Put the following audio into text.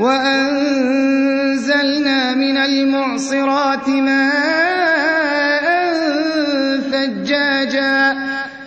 وَأَنزَلْنَا مِنَ الْمُعْصِرَاتِ مَاءً ثَجَّاجًا